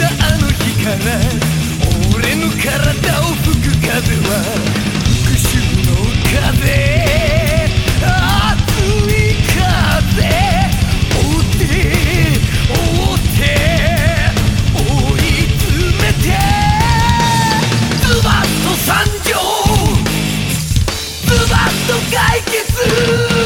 たあの日から俺の体を吹く風は復讐の風熱い風追って追って追い詰めてズバッと参上ズバッと解決。